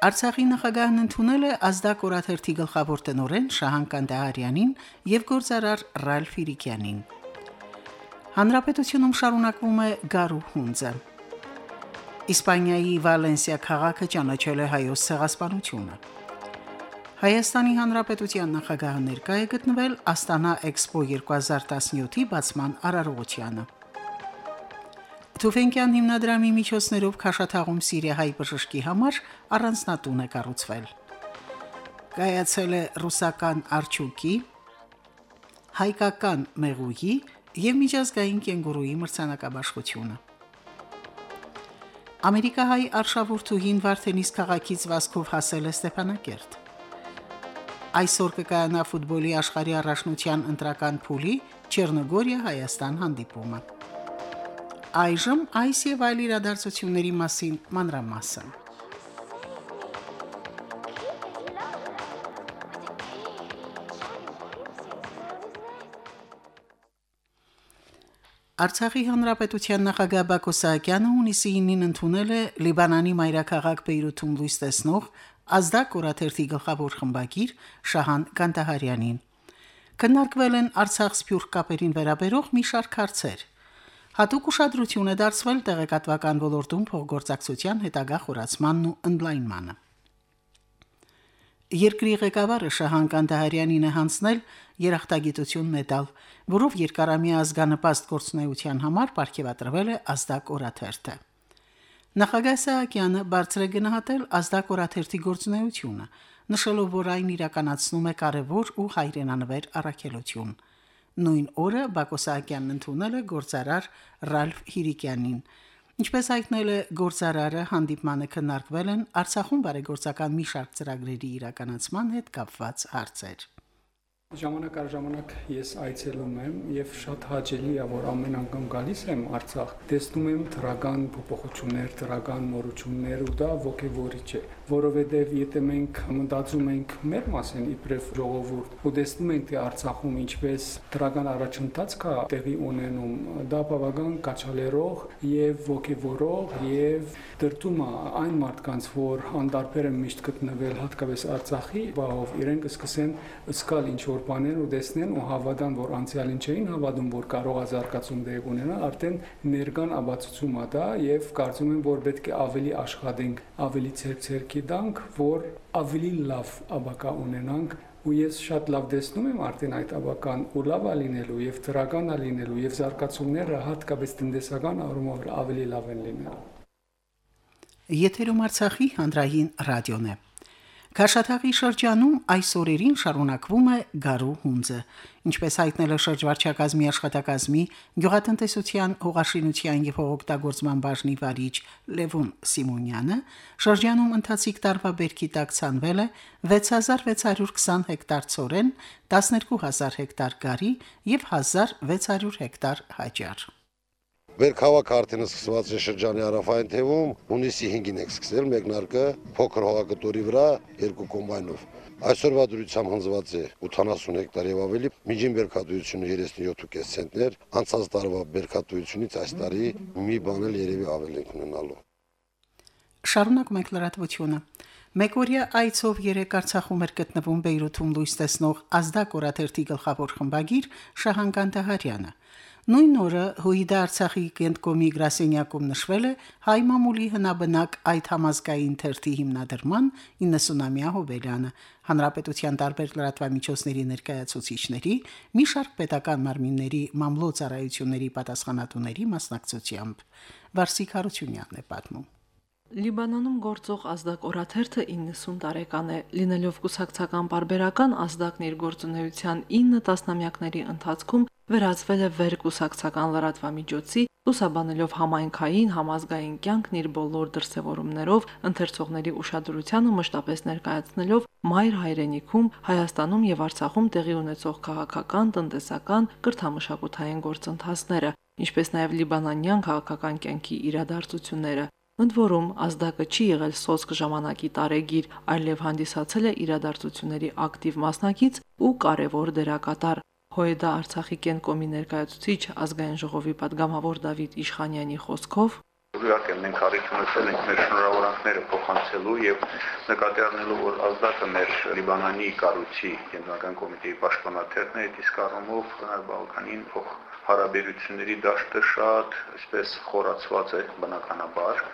Արցախի նախագահն ընդունել է ազդակ օրաթերթի գլխավոր տնօրեն Շահան Կանդահարյանին եւ գործարար Ռալֆ Իրիկյանին։ Հանրապետությունում շարունակվում է գարու հունձը։ Իսպանիայի Վալենսիա քաղաքը ճանաչել է հայոց ցեղասպանությունը։ Հայաստանի Հանրապետության նախագահը ներկա է գտնվել Աստանա Էքսպո 2017-ի բացման արարողությանը։ Թուֆենկյան հիմնադրամի միջոցներով Քաշաթաղում Սիրիահայ բժշկի համար առանձնատուն է կառուցվել։ Կայացել է ռուսական արջուկի, հայկական մեղուի եւ միջազգային կենգուրուի մրցանակաբաշխությունը։ Ամերիկահայ արշավուրդուհին Վարդենիս քաղաքից վազքով հասել է Ստեփանակերտ։ Այսօր կկայանա ֆուտբոլի աշխարհի առաջնության ընտրական փուլի Չեռնոգորիա Հայաստան հանդիպումը։ Այժմ այս եւ այլ իրադարձությունների մասին մանրամասն։ Արցախի հանրապետության նախագահ Բակո Սահակյանը հունիսի 9-ին ընդունել է Լիբանանի մայրաքաղաք Բեյրութում լույս տեսնող ազդակ օրաթերթի գլխավոր խմբագիր Շահան Կանտահարյանին։ Քննարկվել են Արցախ սփյուռք կապերին վերաբերող մի շարք հարցեր։ Հատուկ ուշադրություն է դարձվել տեղեկատվական ոլորտում փոխգործակցության հետագա խորացմանն ու ընդլայնմանը։ Երկրի ղեկավարը Շահան Կանդահարյանին է հանձնել երախտագիտություն մեդալ, որով երկարամյա ազգանպաստ գործունեության համար ապարգևատրվել է ազդակ օրաթերթը։ Նախագահ Սահակյանը բարձր է գնահատել ազդակ օրաթերթի գործունեությունը, նշելով, որ այն իրականացնում է կարևոր ու հայրենանվեր առաքելություն։ Նույն օրը Բակո Սահակյանն ընդունել է գործարար Ռալֆ Հիրիկյանին։ Ինչպես հայտնել է գործարարը, հանդիպմանը քննարկվել են Արցախում բարեգործական մի շարք ծրագրերի իրականացման հետ կապված հարցեր։ Ժամանակ առ ժամանակ ես այցելում եմ եւ շատ հաճելի է որ ամեն անգամ գալիս եմ Արցախ, տեսնում եմ դրական փոփոխություններ, դրական նորություններ ու դա ողջևորիչ է, որովհետեւ եթե մենք մտածում ենք մեր մասին իբրև ժողովուրդ ու տեսնում ենք թե Արցախում ինչպես դրական առաջընթաց կա տեղի ունենում, դա բավական կաչալերող եւ ողջևորող եւ դրտում է այն մարդկանց, որ անդարբեր են միշտ գտնվել հատկապես Արցախի, բաղով իրենք սկսեն սկալ ինչ որ բաներ ու տեսնեն ու հավատան, որ անցյալին չէին հավատում, որ կարող է զարգացում դեպ ունենալ, արդեն ներկան աբացուցում է դա եւ կարծում եմ, որ պետք է ավելի աշխատենք, ավելի ցերկ-ցերկի դանք, որ ավելի լավ աբակա ունենանք ու ես շատ լավ տեսնում եմ արդեն այդ աբական ու լավ է լինելու եւ դրական է լինելու եւ զարգացումները հատկապես տնտեսական առումով ավելի լավ են լինելու Եթերում Արցախի հանրային ռադիոն է։ Քաշաթաղի շրջանում այս օրերին շարունակվում է գարու հունձը։ Ինչպես հայտնել է շրջվարչակազմի աշխատակազմի գյուղատնտեսության, հողաշինության եւ հողօգտագործման բաժնի վարիչ Լևոն Սիմոնյանը, շրջանում ընթացիկ տարվա բերքի տակ ցանվել է 6620 հեկտար ծորեն, 12000 հեկտար գարի եւ 1600 հեկտար հաճար։ Վերքավաք արդեն սկսված է շրջանի հարավային թևում, հունիսի 5-ին է սկսել մեկնարկը փոքր հողակտորի վրա երկու կոմբայնով։ Այսօրվա դրությամբ հնձված է 80 հեկտար եւ ավելի, միջին բերքատվությունը 37.5 ցենտներ, անցած տարվա բերքատվությունից այս տարի մի բան էլ երևի ավելի ունենալու։ Շարունակում ենք լրատվությունը։ Մեկօրյա այցով երեք Արցախում էր գտնվում Բեյրութում լույս տեսնող ազդակ օրաթերթի գլխավոր խմբագիր Շահան Կանտահարյանը։ Նույն օրը Հույդա Արցախի կենտկոմի գրասենյակում նշվել է հայ մամուլի հնաբնակ այդ համազգային թերթի հիմնադրման 90-ամյա հոբելյանը հանրապետության տարբեր լրատվամիջոցների ներկայացուցիչների մի շարք պետական մարմինների մամլոյ պատասխանատուների մասնակցությամբ Վարսիկ Հարությունյանն է պատմում Լիբանանում գործող ազդակ օրաթերթը 90 տարեկան է, լինելով կուսակցական բարբերական ազդակն իր գործունեության 9 տասնամյակների ընթացքում վերածվել է վերկուսակցական լրատվամիջոցի, լուսաբանելով համայնքային համազգային կյանքն իր բոլոր դրսևորումներով, ընթերցողների ուշադրությանը մշտապես ներկայացնելով մայր հայրենիքում, Հայաստանում եւ Արցախում տեղի ունեցող քաղաքական, տնտեսական, կրթամշակութային գործընթացները, ինչպես նաեւ լիբանանյան քաղաքական կյանքի իրադարձությունները, ընդ որում ազդակը չի եղել սոսկ ժամանակի տարեգիր, այլև հանդիսացել է իրադարձությունների ակտիվ մասնակից ու կարևոր դերակատար։ Հոեդա Արցախի կենկոմի ներկայացուցիչ ազգային ժողովի падգամավոր Դավիթ Իշխանյանի խոսքով. Ուրախ եմ մենք առիթ ունեցել ենք մեր շնորհավորանքները փոխանցելու եւ նկատի առնելու որ ազդակը մեր Լիբանանի կառույցի կենտրոնական կոմիտեի պաշտպանաթերն է իսկ առումով Բալկանին փոխ հարաբերությունների դաշտը շատ այսպես խորացված է բնականաբար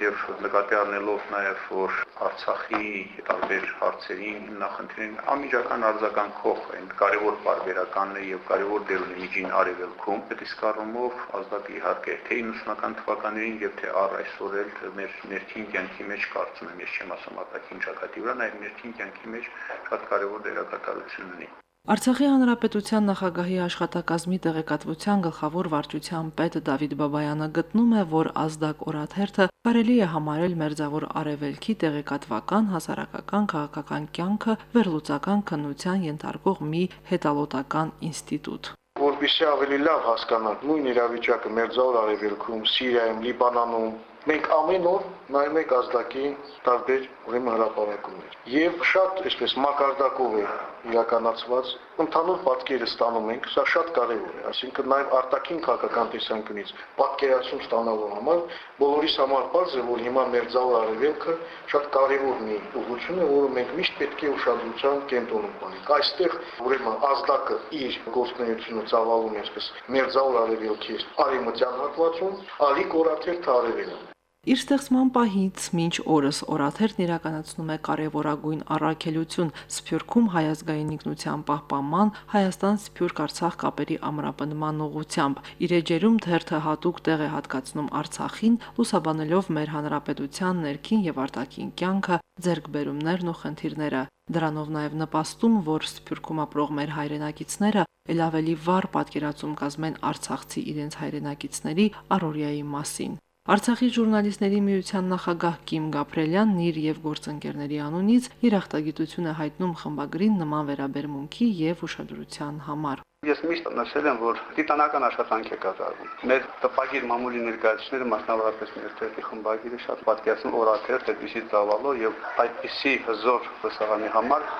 եւ նկատի առնելով նաեւ որ Արցախի տարբեր հարցերին հիմնախնդրին անմիջական արձագանքող այն կարևոր բարբերականն է եւ կարևոր դեր ունի միջին արևելքում այդ իսկ առումով ազդակի իհարկե թե 90-ական թվականներին եւ թե առ այսօր էլ մեր ներքին կյանքի մեջ կարծում եմ ես չեմ ասում արտաքին ճակատի վրա նաեւ ներքին կյանքի մեջ շատ կարևոր դերակատարություն ունի Արցախի հանրապետության նախագահի աշխատակազմի տեղեկատվության գլխավոր վարչության պետ Դավիթ Բաբայանը գտնում է, որ ազդակ օրաթերթը կարելի է համարել մերձավոր արևելքի տեղեկատվական, հասարակական, քաղաքական կյանքը վերլուծական քննության ենթարկող մի հետալոտական ինստիտուտ որպեսզի ավելի լավ հասկանանք նույն իրավիճակը մերձավոր արևելքում, Սիրիայում, Լիբանանում, մենք ամեն օր նայում ենք ազդակի տարբեր ուրեմն հրապարակումներ եւ շատ այսպես մակարդակով է իրականացված ընդհանուր պատկերը ստանում ենք սա շատ կարեւոր է այսինքն նաեւ արտաքին քաղաքական տեսանկյունից պատկերացում ստանալու համար բոլորիս համար բարձ է որ հիմա մեր ցավը արևելքը շատ կարեւոր մի ուղղություն է որը մենք միշտ պետք է ուշադրության կենտրոնում պահենք այստեղ ուրեմն ազդակը իր գործունեությունը ծավալում է այսպես մեր ցավը արևելքի արևմտյան հատվածում ալի կորաթերթ արևելը Իր ստեղծման պահից մինչ օրս օրաթերթն իրականացնում է կարևորագույն առաքելություն Սփյուռքում հայազգային ինքնության պահպանման Հայաստան-Սփյուռք-Արցախ կապերի ամրապնդման ուղղությամբ։ Իր էջերում թերթը հատուկ տեղ է հատկացնում Արցախին, լուսաբանելով մեր հանրապետության ներքին եւ արտաքին կյանքը, ձեռքբերումներն ու խնդիրները։ Դրանով նաև նպաստում, որ Սփյուռքում ապրող մեր հայրենակիցները ել ավելի վառ պատկերացում կազմեն Արցախցի իրենց հայրենակիցների առօրյայի մասին։ Արցախի ժուրնալիստների միության նախագահ Կիմ Գաբրելյանն իր եւ գործընկերների անունից իր ախտագիտություն է հայտնում խմբագրին նման վերաբերմունքի եւ ուշադրության համար։ Ես միշտ նշել եմ, որ տիտանական աշխատանք է կատարվում։ Մեր տպագիր մամուլի ներկայացուցիչները մասնավորապես թերթի խմբագիրը շատ պատկերացնում օրաթերթ այդպիսի ծավալով եւ այդպիսի հզոր լսարանի համար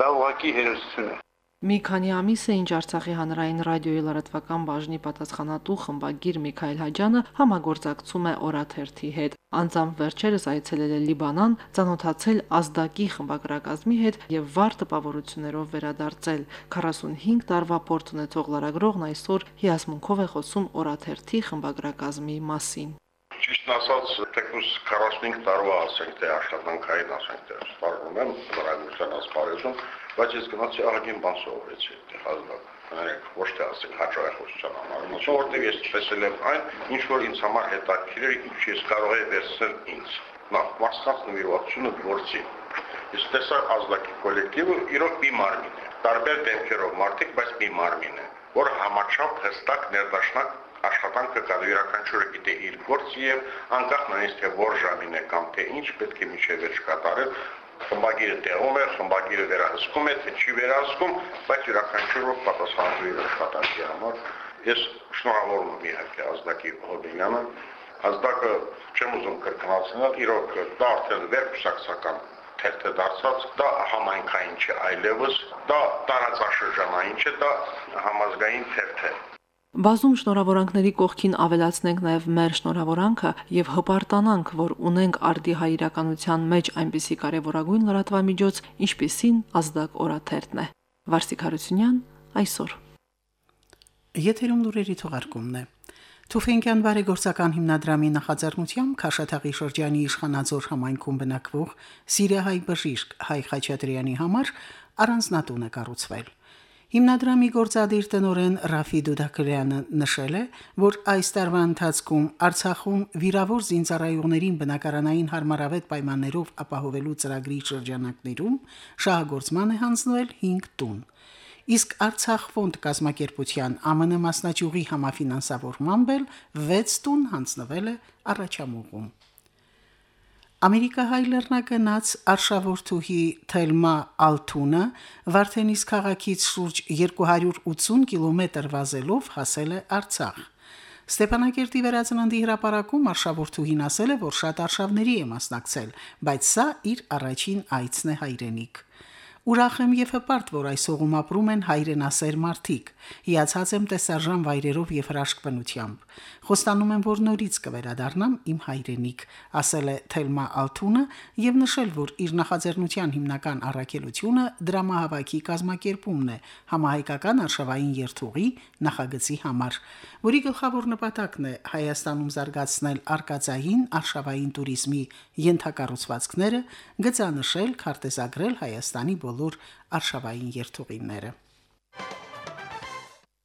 դա ուղղակի հերոսություն է։ Մի քանի ամիս է ինչ Արցախի հանրային ռադիոյի լրատվական բաժնի պատասխանատու խմբագիր Միքայել Հաջյանը համագործակցում է օրաթերթի հետ։ Անձամբ վերջերս այցելել է Լիբանան, ցանոթացել Ազդակի խմբագրակազմի հետ եւ վառ տպավորություններով վերադարձել։ 45 տարվա փորձ ունեցող լրագրողն այսօր հիասմունքով է խոսում օրաթերթի խմբագրակազմի մասին ճիշտ ասած, թեկուզ 45 տարվա ասենք թե աշխատանքային ասենք թե սպառնում եմ լրագրության ասպարեզում, բայց ես գնացի ահագին բան սովորեցի այդտեղ ազգակ ներեք ոչ թե ասենք հաջողության համար ոնց որտեղ ես տեսել եմ այն ինչ որ ինձ համար հետաքրքիր է ինչ ես կարող եմ վերցնել ինձ նախ մարդկանց նվիրվածությունը գործի ես տեսա ազգակի կոլեկտիվը իրոք մի մարմին է տարբեր դեմքերով մարդիկ բայց մի մարմին է որ համաչափ հստակ ներդաշնակ աշխատանքը կա յուրաքանչյուրը գիտե իր գործը եւ անկախ նույնիսկ թե որ ժամին է կամ թե ինչ պետք է միջև վերջ կատարել խմբագիրը տեղում է, խմբագիրը վերահսկում է, թե չի վերահսկում, բայց յուրաքանչյուրը պատասխանատու իր աշխատանքի համար։ Ես շնորհավորում եմ իհարկե ազդակի Հոբինյանը։ Ազդակը չեմ ուզում կրկնացնել, իրոք դա արդեն վերբուսակցական թերթ է դարձած, դա համայնքային չէ այլևս, դա տարածաշրջանային չէ, դա համազգային թերթ է։ Բազում շնորհավորանքների կողքին ավելացնենք նաև մեր շնորհավորանքը եւ հպարտանանք, որ ունենք արդի հայրականության մեջ այնպիսի կարևորագույն լրատվամիջոց, ինչպիսին ազդակ օրաթերթն է։ Վարսիկ Հարությունյան այսօր։ Եթերում լուրերի թողարկումն է։ Թուֆենկյան բարեգործական հիմնադրամի նախաձեռնությամբ Քաշաթաղի շրջանի իշխանաձոր համայնքում բնակվող Սիրիահայ բժիշկ Հայ Խաչատրյանի համար առանձնատուն է կառուցվել։ Հիմնադրամի գործադիր տնօրեն Ռաֆի Դուդակրյանը նշել է, որ այս տարվա ընթացքում Արցախում վիրավոր զինծառայողներին բնակարանային հարմարավետ պայմաններով ապահովելու ծրագրի շրջանակներում շահագործման է հանձնվել 5 տուն։ իսկ Արցախ ֆոնդ կազմակերպության ԱՄՆ մասնաճյուղի համաֆինանսավորմամբ էլ 6 տուն հանձնվել է առաջամուղում։ Ամերիկահայ լեռնագնաց արշավորթուհի Թելմա Ալթունը Վարդենիս քաղաքից շուրջ 280 կիլոմետր վազելով հասել է Արցախ։ Ստեփանակերտի վերածննդի հրապարակում արշավորթուհին ասել է, որ շատ արշավների է մասնակցել, բայց սա իր առաջին այցն է հայրենիք։ Ուրախ եմ եւ հպարտ, որ այս օղում ապրում են հայրենասեր մարդիկ։ Հիացած եմ տեսարժան վայրերով եւ հրաշքբնությամբ։ Խոստանում եմ, որ նորից կվերադառնամ իմ հայրենիք, ասել է Թելմա Ալթունը եւ նշել, որ իր նախաձեռնության հիմնական առաքելությունը դրամահավաքի կազմակերպումն է համահայկական արշավային երթուղի նախագծի համար, որի գլխավոր նպատակն է Հայաստանում զարգացնել արկածային արշավային туриզմի ենթակառուցվածքները, գծանշել, քարտեզագրել Հայաստանի բոլոր արշավային երթուղիները։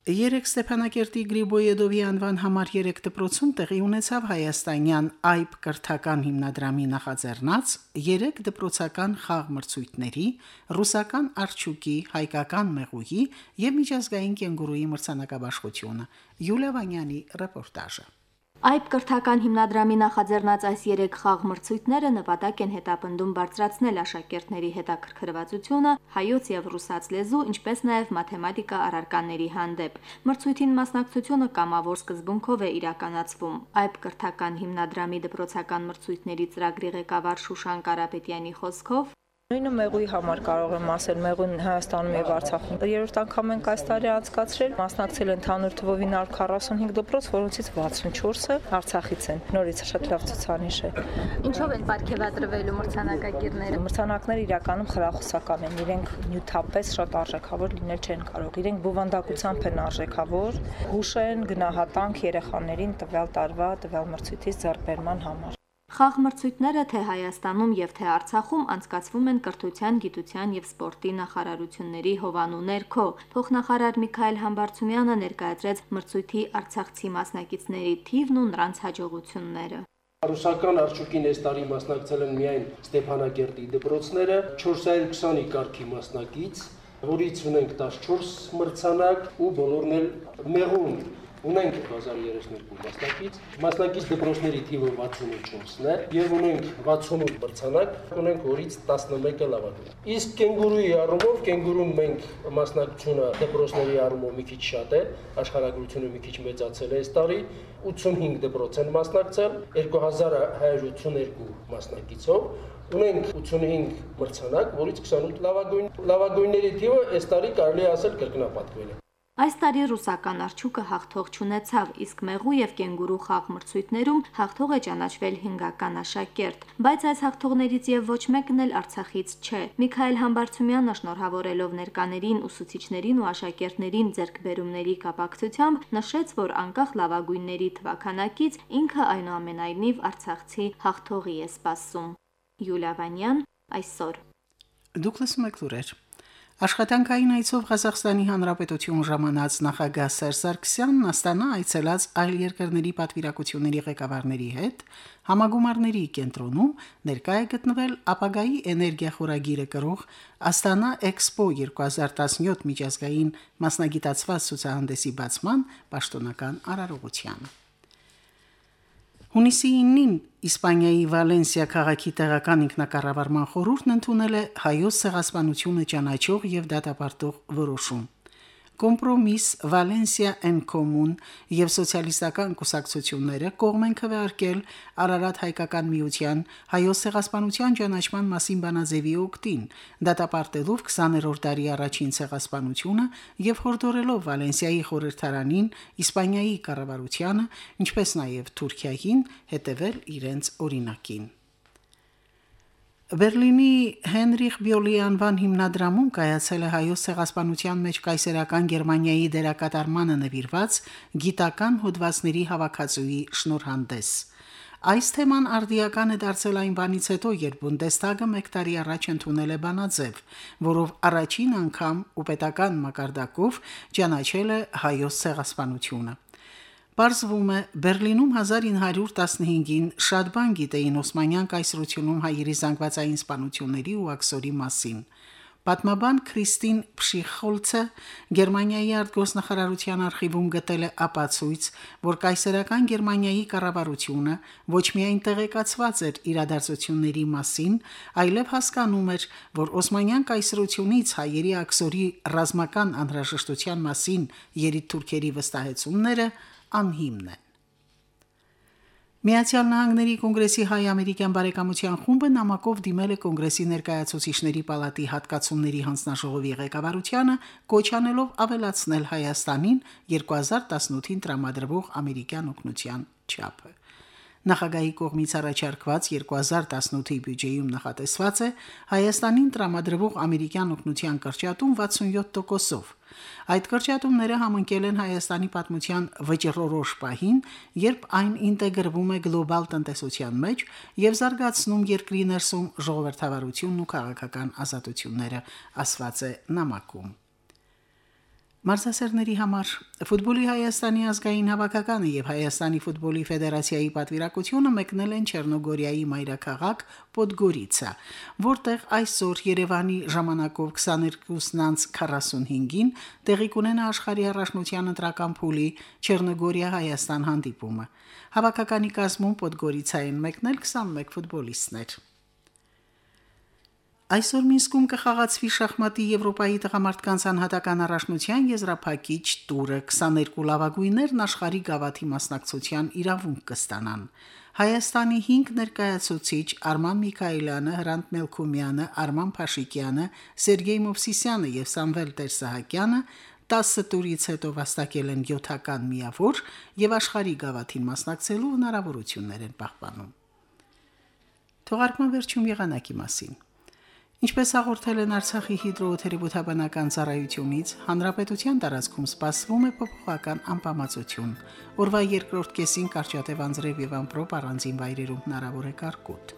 Երեք Ստեփանակերտի Գրիբոյեդովի անվան համար 3 դպրոցում տեղի ունեցավ հայաստանյան այբ կրթական հիմնադրամի նախաձեռնած 3 դպրոցական խաղ մրցույթների, ռուսական արջուկի, հայկական մեղուհի եւ միջազգային կենգուրուի մրցանակաբաշխությունը։ Յուլիա Վանյանի ռեպորտաժը։ Այբ կրթական հիմնադրամի նախաձեռնած այս 3 խաղ մրցույթները նպատակ են հետապնդում բարձրացնել աշակերտների հետաքրքրվածությունը հայոց եւ ռուսաց լեզու, ինչպես նաեւ մաթեմատիկա առարկաների հանդեպ։ Մրցույթին մասնակցությունը կամավոր սկզբունքով է իրականացվում։ Այբ կրթական հիմնադրամի դպրոցական մրցույթների ծրագրի ղեկավար Շուշան Կարապետյանի խոսքով Նույնը մեղուի համար կարող եմ ասել, մեղուն Հայաստանում եւ Արցախում։ Երրորդ անգամ ենք այս տարի անցկացրել, մասնակցել ընդհանուր թվով 945 դպրոց, որոնցից 64-ը Արցախից են։ Նորից շատ լավ ցուցանիշ է։ Ինչով են ապարգևատրվելու մրցանակակիրները։ Մրցանակները իրականում խրախուսական են, իրենք նյութապես շատ արժեքավոր լինել չեն կարող։ Իրենք բովանդակությամբ են արժեքավոր, հուշ են գնահատանք երեխաներին տվյալ տարվա, տվյալ մրցույթից ձեռբերման համար։ Խաղմրցույթները թե Հայաստանում եւ թե Արցախում անցկացվում են կրթության, գիտության եւ սպորտի նախարարությունների հովանու ներքո։ Փոխնախարար Միքայել Համբարձումյանը ներկայացրեց մրցույթի արցախցի մասնակիցների թիվն ու նրանց հաջողությունները։ Ռուսական արջուկին այս տարի մասնակցել են միայն Ստեփանակերտի դպրոցները, 420-ի կարգի մասնակից, որից ունենք 14 մրցանակ ու բոլորն էլ մեղուն Ունենք 1032 մասնակից, մասնակից դպրոցների թիվը 64-ն է եւ ունենք 68 մրցանակ, ունենք որից 11-ը լավագույն։ Իսկ կենգուրուի առումով կենգուրում մենք մասնակցությունը դպրոցների առումով մի քիչ շատ է, աշխարհագրությունը մի քիչ մեծացել է այս տարի, 85 դպրոց են մասնակցել 2182 մասնակիցով ունենք 85 մրցանակ, որից 28 լավագույն լավագույնների թիվը այս տարի կարելի ասել կրկնապատկվել է։ Այս տարի ռուսական արջուկը հաղթող չունեցավ, իսկ մեղու եւ կենգուրու խաղ մրցույթներում հաղթող է ճանաչվել հինգական աշակերտ, բայց այս հաղթողներից եւ ոչ մեկն էլ Արցախից չէ։ Միքայել Համբարձումյանը շնորհավորելով ներկաներին, ուսուցիչներին ու աշակերտներին ձեռքբերումների կապակցությամբ նշեց, որ անկախ լավագույնների թվականակից ինքը այնուամենայնիվ Արցախցի հաղթողի է սպասում։ Յուլիա Վանյան այսօր Դուկլաս Մակլուրեր Աշխատանքային այցով Ղազախստանի Հանրապետություն ժամանած նախագահ Սերժ Սարգսյանն Աստանա այցելած այլ երկրների պատվիրակությունների ղեկավարների հետ համագումարների կենտրոնում ներկայ է գտնվել ապագայի էներգիա խորագիրը կրող Աստանա Էքսպո 2017 միջազգային մասնագիտացված ցուցահանդեսի բացման պաշտոնական արարողությանը։ Հունիսի 9-ին Իսպանիայի Վալենսիա քաղաքի տեղական ինքնակառավարման խորհուրդն ընդունել է հայոց ցեղասպանությունը ճանաչող եւ դատապարտող որոշում։ Կոմպրոմիս Վալենսիա en Común եւ սոցիալիստական կուսակցությունները կողմ են քվեարկել Արարատ հայկական միության հայոց ցեղասպանության ճանաչման մասին բանաձևի օկտին, դատապարտելով 20-րդ դարի առաջին ցեղասպանությունը եւ հորդորելով Վալենսիայի խորհրդարանին, Իսպանիայի կառավարությանը, ինչպես նաեւ Թուրքիային հետևել իրենց օրինակին։ Բերլինի Հենրիխ Բյոլի անվան հիմնադրամում կայացել է հայոց ցեղասպանության մեջ կայսերական Գերմանիայի դերակատարմանը նվիրված գիտական հոդվածների հավաքածուի շնորհանդես։ Այս թեման արդիական է դարձել այն բանից հետո, երբ Բունդեստագը 1 տարի առաջ ընդունել է բանաձև, որով առաջին անգամ ու պետական մակարդակով ճանաչել է հայոց ցեղասպանությունը։ Պարզվում է, Բերլինում 1915-ին շատ բան գիտեին Օսմանյան կայսրությունում հայերի զանգվածային սպանությունների ու աքսորի մասին։ Պատմաբան Քրիստին Փշիխոլցը Գերմանիայի արտգոսնախարարության արխիվում գտել է ապացույց, որ կայսերական Գերմանիայի կառավարությունը ոչ միայն տեղեկացված էր իրադարձությունների մասին, այլև հասկանում էր, որ Օսմանյան կայսրությունից հայերի աքսորի ռազմական անհրաժեշտության մասին երիտթուրքերի վստահեցումները անհիմն են։ Միացյալ Նահանգների կոնգրեսի հայ-ամերիկյան բարեկամության խումբը նամակով դիմել է կոնգրեսի ներկայացուցիչների պալատի հատկացումների հանձնաժողովի ղեկավարությանը, կոչանելով ավելացնել Հայաստանին 2018-ին տրամադրվող ամերիկյան օգնության չափը։ Նախագահի կողմից առաջարկված 2018-ի բյուջեում նախատեսված է Հայաստանին տրամադրվող ամերիկյան օգնության կրճատում 67%-ով։ Այդ կրճատումները համընկել են Հայաստանի պատմության վճռորոշ պահին, երբ այն ինտեգրվում է գլոբալ տնտեսության մեջ եւ զարգացնում երկրի ներսում ժողովրդավարությունն ու քաղաքական ազատությունները, ասված է նամակում։ Մարզասերների համար. Ֆուտբոլի Հայաստանի ազգային հավաքականը եւ Հայաստանի ֆուտբոլի ֆեդերացիայի պատվիրակությունը մեկնել են Չեռնոգորիայի մայրաքաղաք Պոդգորիցա, որտեղ այսօր Երևանի ժամանակով 22:45-ին տեղի կունենա աշխարհի առաջնության ընտրական փուլի Չեռնոգորիա-Հայաստան հանդիպումը։ Հավաքականի կազմում Պոդգորիցային մեկնել 21 ֆուտբոլիստներ։ Այսօր Մինսկում կխաղացվի շախմատի Եվրոպայի տղամարդկանց անհատական առաջնության եզրափակիչ տուրը 22 լավագույններն աշխարհի գավաթի մասնակցության իրավունք կստանան։ Հայաստանի 5 ներկայացուցիչ Արման Միքայելյանը, Հրանտ Մելքումյանը, Արման Փաշիկյանը, Սերգեյ Մովսիսյանը եւ Սամվել Տերսահակյանը 10 տուրից հետո վաստակել են 7-ական միավոր եւ աշխարհի գավաթին մասնակցելու հնարավորություններ են պահպանում։ Թողարկման վերջում եղանակի մասին։ Ինչպես հաղորդել են Արցախի հիդրոթերապևտաբանական ծառայությունից, հանրապետության տարածքում սպասվում է փոփոխական անբավարարություն։ Օրվա երկրորդ կեսին կարճատև անձրև եւ ամպրոպ առանձին վայրերում հնարավոր է կարկուտ։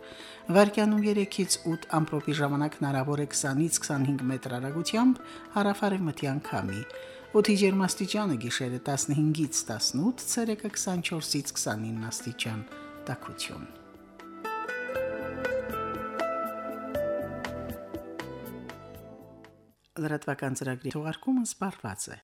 Վարկյանում 3-ից 8 ամպրոպի ժամանակ հնարավոր է 20-ից 25 մետր արագությամբ հարավարևմտյան քամի։ Օդի ջերմաստիճանը գիշերը 15-ից 18, ցերեկը 24-ից 29 աստիճան։ Տաքություն։ լրատվական ծրագրի թողարկումը սպառված է։